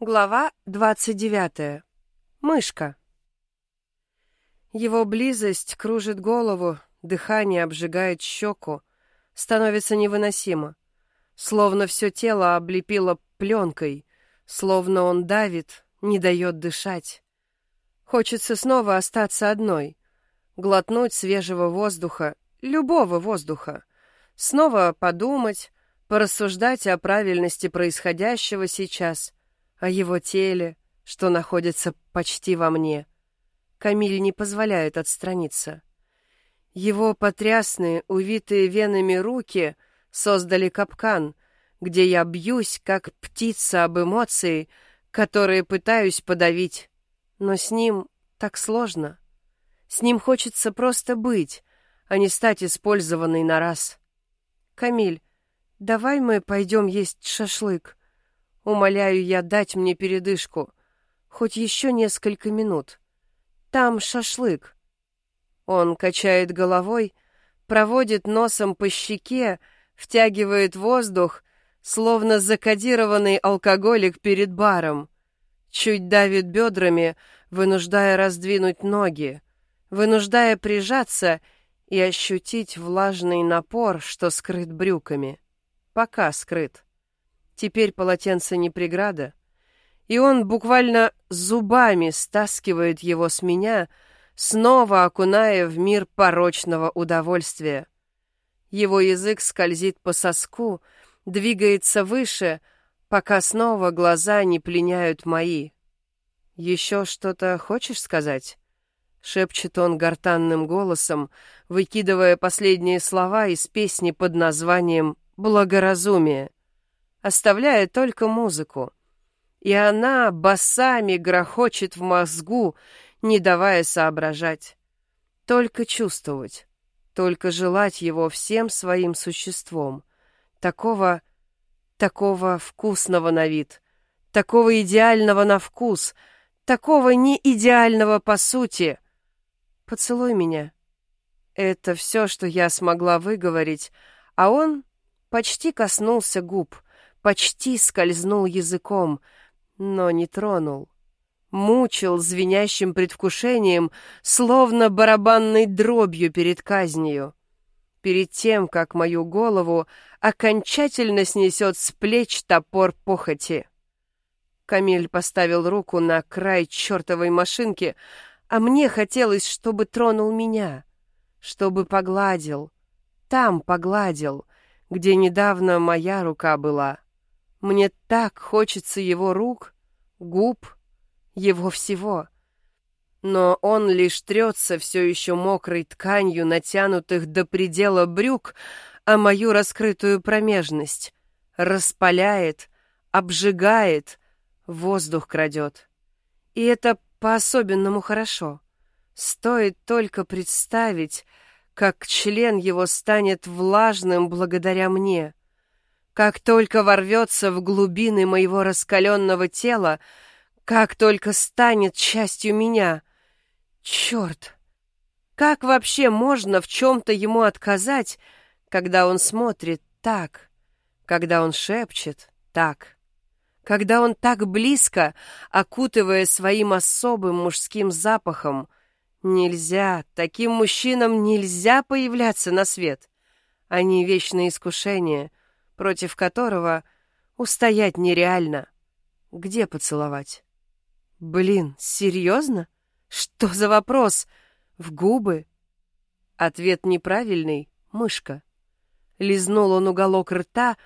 Глава двадцать девятая. Мышка. Его близость кружит голову, дыхание обжигает щеку, становится невыносимо. Словно все тело облепило пленкой, словно он давит, не дает дышать. Хочется снова остаться одной, глотнуть свежего воздуха, любого воздуха, снова подумать, порассуждать о правильности происходящего сейчас — о его теле, что находится почти во мне. Камиль не позволяет отстраниться. Его потрясные, увитые венами руки создали капкан, где я бьюсь, как птица об эмоции, которые пытаюсь подавить. Но с ним так сложно. С ним хочется просто быть, а не стать использованной на раз. Камиль, давай мы пойдем есть шашлык. Умоляю я дать мне передышку, хоть еще несколько минут. Там шашлык. Он качает головой, проводит носом по щеке, втягивает воздух, словно закодированный алкоголик перед баром. Чуть давит бедрами, вынуждая раздвинуть ноги, вынуждая прижаться и ощутить влажный напор, что скрыт брюками. Пока скрыт. Теперь полотенце не преграда, и он буквально зубами стаскивает его с меня, снова окуная в мир порочного удовольствия. Его язык скользит по соску, двигается выше, пока снова глаза не пленяют мои. «Еще что-то хочешь сказать?» — шепчет он гортанным голосом, выкидывая последние слова из песни под названием «Благоразумие» оставляя только музыку. И она басами грохочет в мозгу, не давая соображать. Только чувствовать, только желать его всем своим существом. Такого, такого вкусного на вид, такого идеального на вкус, такого не идеального по сути. Поцелуй меня. Это все, что я смогла выговорить, а он почти коснулся губ — почти скользнул языком, но не тронул. Мучил звенящим предвкушением, словно барабанной дробью перед казнью. Перед тем, как мою голову окончательно снесет с плеч топор похоти. Камиль поставил руку на край чертовой машинки, а мне хотелось, чтобы тронул меня, чтобы погладил. Там погладил, где недавно моя рука была. Мне так хочется его рук, губ, его всего. Но он лишь трется все еще мокрой тканью натянутых до предела брюк, а мою раскрытую промежность. Распаляет, обжигает, воздух крадет. И это по-особенному хорошо. Стоит только представить, как член его станет влажным благодаря мне — как только ворвется в глубины моего раскаленного тела, как только станет частью меня. Черт! Как вообще можно в чем-то ему отказать, когда он смотрит так, когда он шепчет так, когда он так близко, окутывая своим особым мужским запахом? Нельзя, таким мужчинам нельзя появляться на свет. Они вечное искушение — против которого устоять нереально. Где поцеловать? Блин, серьезно? Что за вопрос? В губы? Ответ неправильный, мышка. Лизнул он уголок рта,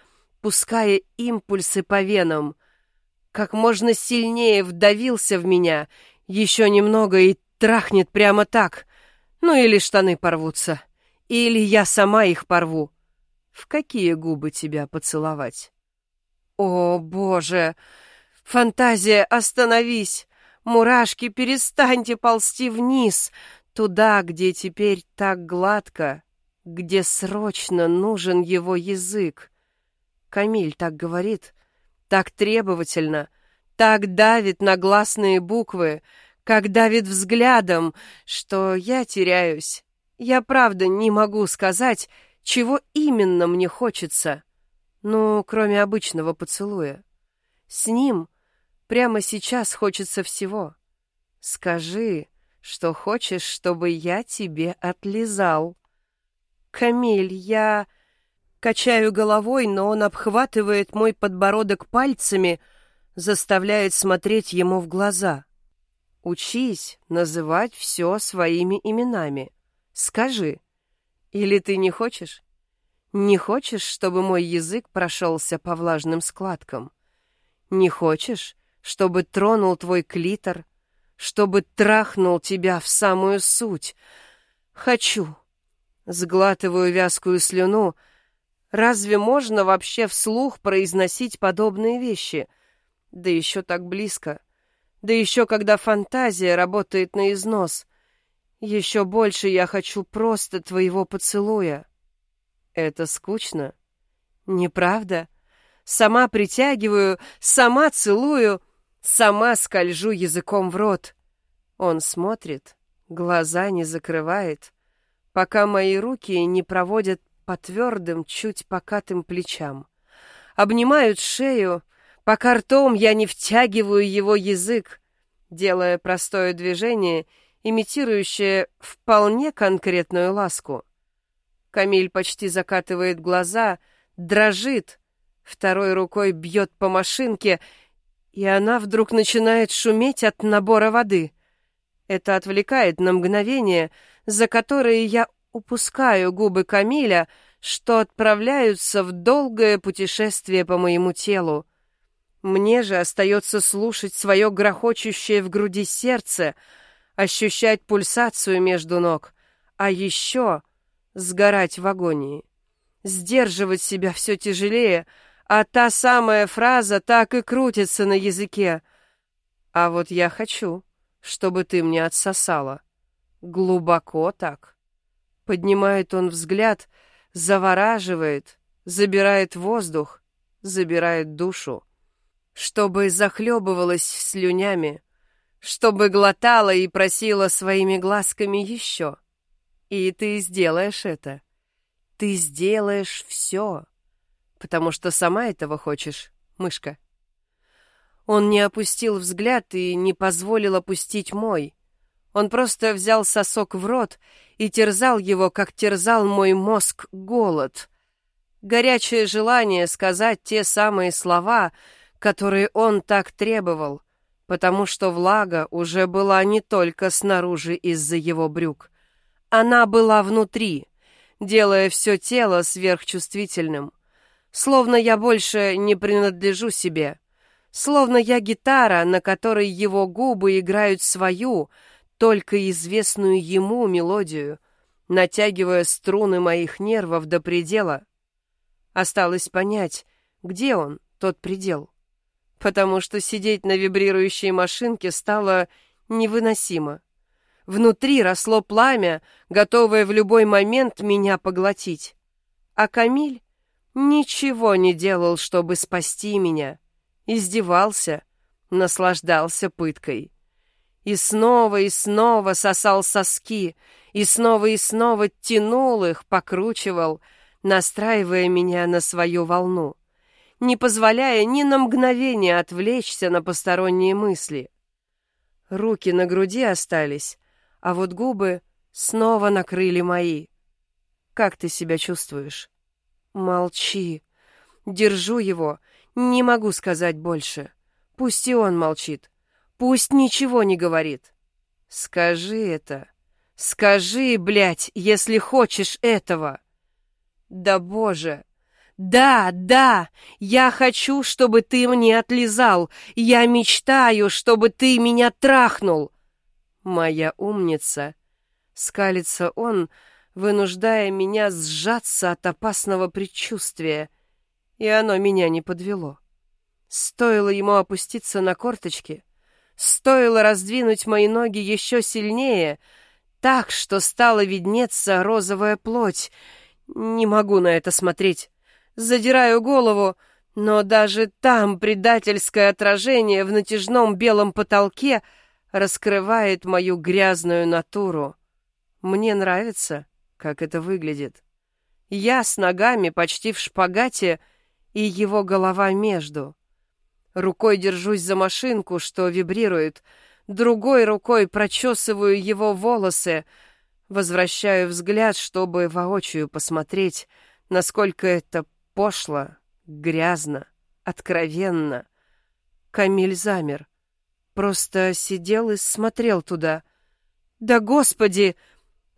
пуская импульсы по венам. Как можно сильнее вдавился в меня, еще немного и трахнет прямо так. Ну или штаны порвутся, или я сама их порву. В какие губы тебя поцеловать? О, боже! Фантазия, остановись! Мурашки, перестаньте ползти вниз, туда, где теперь так гладко, где срочно нужен его язык. Камиль так говорит, так требовательно, так давит на гласные буквы, как давит взглядом, что я теряюсь. Я правда не могу сказать, чего именно мне хочется? Ну, кроме обычного поцелуя. С ним Прямо сейчас хочется всего. Скажи, что хочешь, чтобы я тебе отлизал. Камиль, я... Качаю головой, но он обхватывает мой подбородок пальцами, заставляет смотреть ему в глаза. Учись называть все своими именами. Скажи. Или ты не хочешь? Не хочешь, чтобы мой язык прошелся по влажным складкам? Не хочешь, чтобы тронул твой клитор, чтобы трахнул тебя в самую суть? Хочу. Сглатываю вязкую слюну. Разве можно вообще вслух произносить подобные вещи? Да еще так близко. Да еще когда фантазия работает на износ. Еще больше я хочу просто твоего поцелуя. Это скучно. Неправда? Сама притягиваю, сама целую, сама скольжу языком в рот. Он смотрит, глаза не закрывает, пока мои руки не проводят по твердым, чуть покатым плечам. Обнимают шею, пока ртом я не втягиваю его язык, делая простое движение, имитирующее вполне конкретную ласку. Камиль почти закатывает глаза, дрожит, второй рукой бьет по машинке, и она вдруг начинает шуметь от набора воды. Это отвлекает на мгновение, за которые я упускаю губы Камиля, что отправляются в долгое путешествие по моему телу. Мне же остается слушать свое грохочущее в груди сердце, ощущать пульсацию между ног, а еще сгорать в агонии, сдерживать себя все тяжелее, а та самая фраза так и крутится на языке. А вот я хочу, чтобы ты мне отсосала. Глубоко так. Поднимает он взгляд, завораживает, забирает воздух, забирает душу чтобы захлебывалась слюнями, чтобы глотала и просила своими глазками еще. И ты сделаешь это. Ты сделаешь все, потому что сама этого хочешь, мышка. Он не опустил взгляд и не позволил опустить мой. Он просто взял сосок в рот и терзал его, как терзал мой мозг голод. Горячее желание сказать те самые слова — которые он так требовал, потому что влага уже была не только снаружи из-за его брюк. Она была внутри, делая все тело сверхчувствительным. Словно я больше не принадлежу себе. Словно я гитара, на которой его губы играют свою, только известную ему мелодию, натягивая струны моих нервов до предела. Осталось понять, где он, тот предел потому что сидеть на вибрирующей машинке стало невыносимо. Внутри росло пламя, готовое в любой момент меня поглотить. А Камиль ничего не делал, чтобы спасти меня. Издевался, наслаждался пыткой. И снова и снова сосал соски, и снова и снова тянул их, покручивал, настраивая меня на свою волну не позволяя ни на мгновение отвлечься на посторонние мысли. Руки на груди остались, а вот губы снова накрыли мои. Как ты себя чувствуешь? Молчи. Держу его, не могу сказать больше. Пусть и он молчит. Пусть ничего не говорит. Скажи это. Скажи, блядь, если хочешь этого. Да боже, да, да, я хочу, чтобы ты мне отлизал. Я мечтаю, чтобы ты меня трахнул. Моя умница. Скалится он, вынуждая меня сжаться от опасного предчувствия. И оно меня не подвело. Стоило ему опуститься на корточки, стоило раздвинуть мои ноги еще сильнее, так, что стала виднеться розовая плоть. Не могу на это смотреть задираю голову, но даже там предательское отражение в натяжном белом потолке раскрывает мою грязную натуру. Мне нравится, как это выглядит. Я с ногами почти в шпагате, и его голова между. Рукой держусь за машинку, что вибрирует, другой рукой прочесываю его волосы, возвращаю взгляд, чтобы воочию посмотреть, насколько это пошло, грязно, откровенно. Камиль замер. Просто сидел и смотрел туда. «Да, Господи!»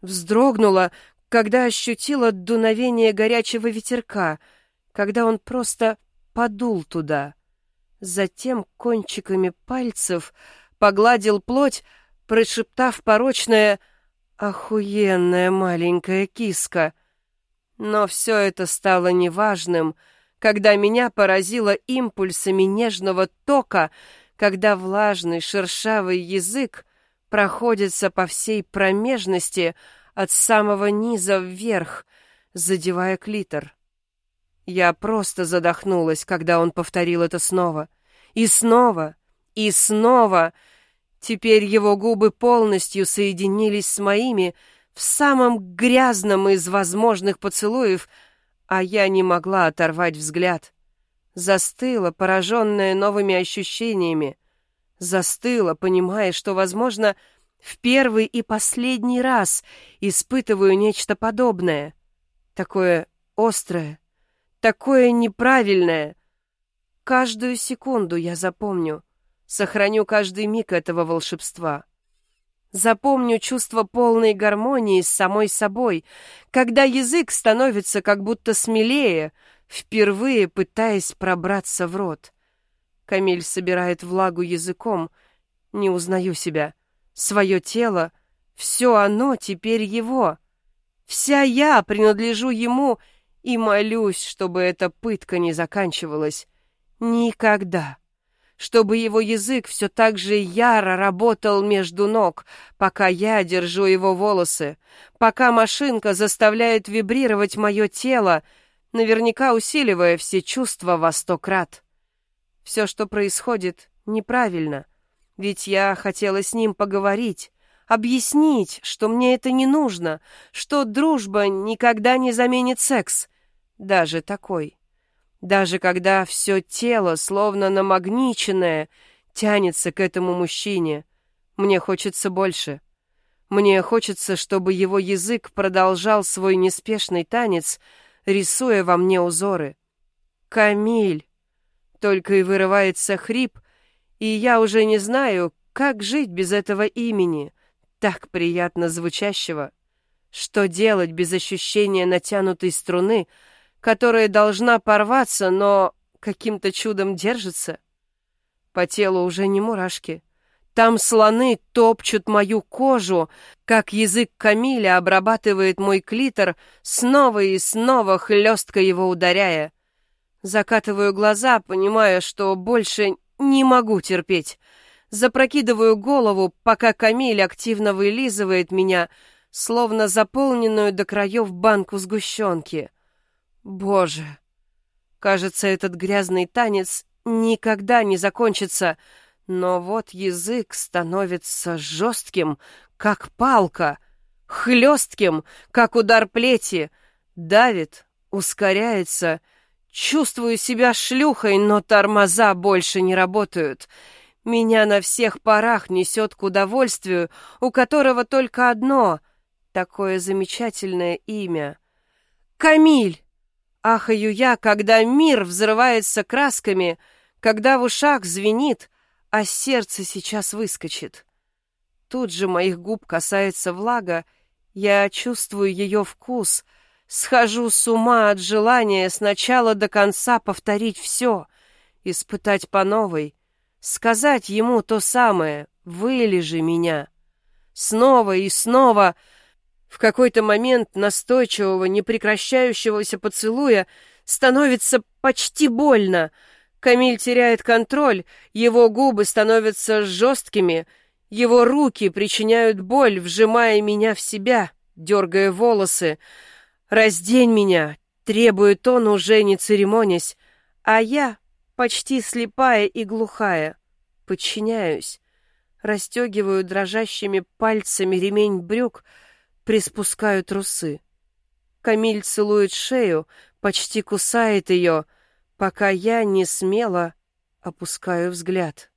Вздрогнула, когда ощутила дуновение горячего ветерка, когда он просто подул туда. Затем кончиками пальцев погладил плоть, прошептав порочное «Охуенная маленькая киска!» Но все это стало неважным, когда меня поразило импульсами нежного тока, когда влажный шершавый язык проходится по всей промежности от самого низа вверх, задевая клитор. Я просто задохнулась, когда он повторил это снова. И снова, и снова. Теперь его губы полностью соединились с моими в самом грязном из возможных поцелуев, а я не могла оторвать взгляд. Застыла, пораженная новыми ощущениями. Застыла, понимая, что, возможно, в первый и последний раз испытываю нечто подобное. Такое острое, такое неправильное. Каждую секунду я запомню, сохраню каждый миг этого волшебства. Запомню чувство полной гармонии с самой собой, когда язык становится как будто смелее, впервые пытаясь пробраться в рот. Камиль собирает влагу языком. Не узнаю себя. Свое тело, все оно теперь его. Вся я принадлежу ему и молюсь, чтобы эта пытка не заканчивалась. Никогда. Чтобы его язык все так же яро работал между ног, пока я держу его волосы, пока машинка заставляет вибрировать мое тело, наверняка усиливая все чувства во сто крат. Все, что происходит, неправильно. Ведь я хотела с ним поговорить, объяснить, что мне это не нужно, что дружба никогда не заменит секс. Даже такой. Даже когда все тело, словно намагниченное, тянется к этому мужчине. Мне хочется больше. Мне хочется, чтобы его язык продолжал свой неспешный танец, рисуя во мне узоры. Камиль! Только и вырывается хрип, и я уже не знаю, как жить без этого имени, так приятно звучащего. Что делать без ощущения натянутой струны, которая должна порваться, но каким-то чудом держится? По телу уже не мурашки. Там слоны топчут мою кожу, как язык Камиля обрабатывает мой клитор, снова и снова хлестко его ударяя. Закатываю глаза, понимая, что больше не могу терпеть. Запрокидываю голову, пока Камиль активно вылизывает меня, словно заполненную до краев банку сгущенки. Боже! Кажется, этот грязный танец никогда не закончится, но вот язык становится жестким, как палка, хлестким, как удар плети, давит, ускоряется — Чувствую себя шлюхой, но тормоза больше не работают. Меня на всех парах несет к удовольствию, у которого только одно — такое замечательное имя. «Камиль!» Ахаю я, когда мир взрывается красками, когда в ушах звенит, а сердце сейчас выскочит. Тут же моих губ касается влага, я чувствую ее вкус — Схожу с ума от желания сначала до конца повторить все, испытать по новой, сказать ему то самое «вылежи меня». Снова и снова в какой-то момент настойчивого, непрекращающегося поцелуя становится почти больно. Камиль теряет контроль, его губы становятся жесткими, его руки причиняют боль, вжимая меня в себя, дергая волосы, «Раздень меня!» — требует он, уже не церемонясь, а я, почти слепая и глухая, подчиняюсь. Растегиваю дрожащими пальцами ремень брюк, приспускаю трусы. Камиль целует шею, почти кусает ее, пока я не смело Опускаю взгляд.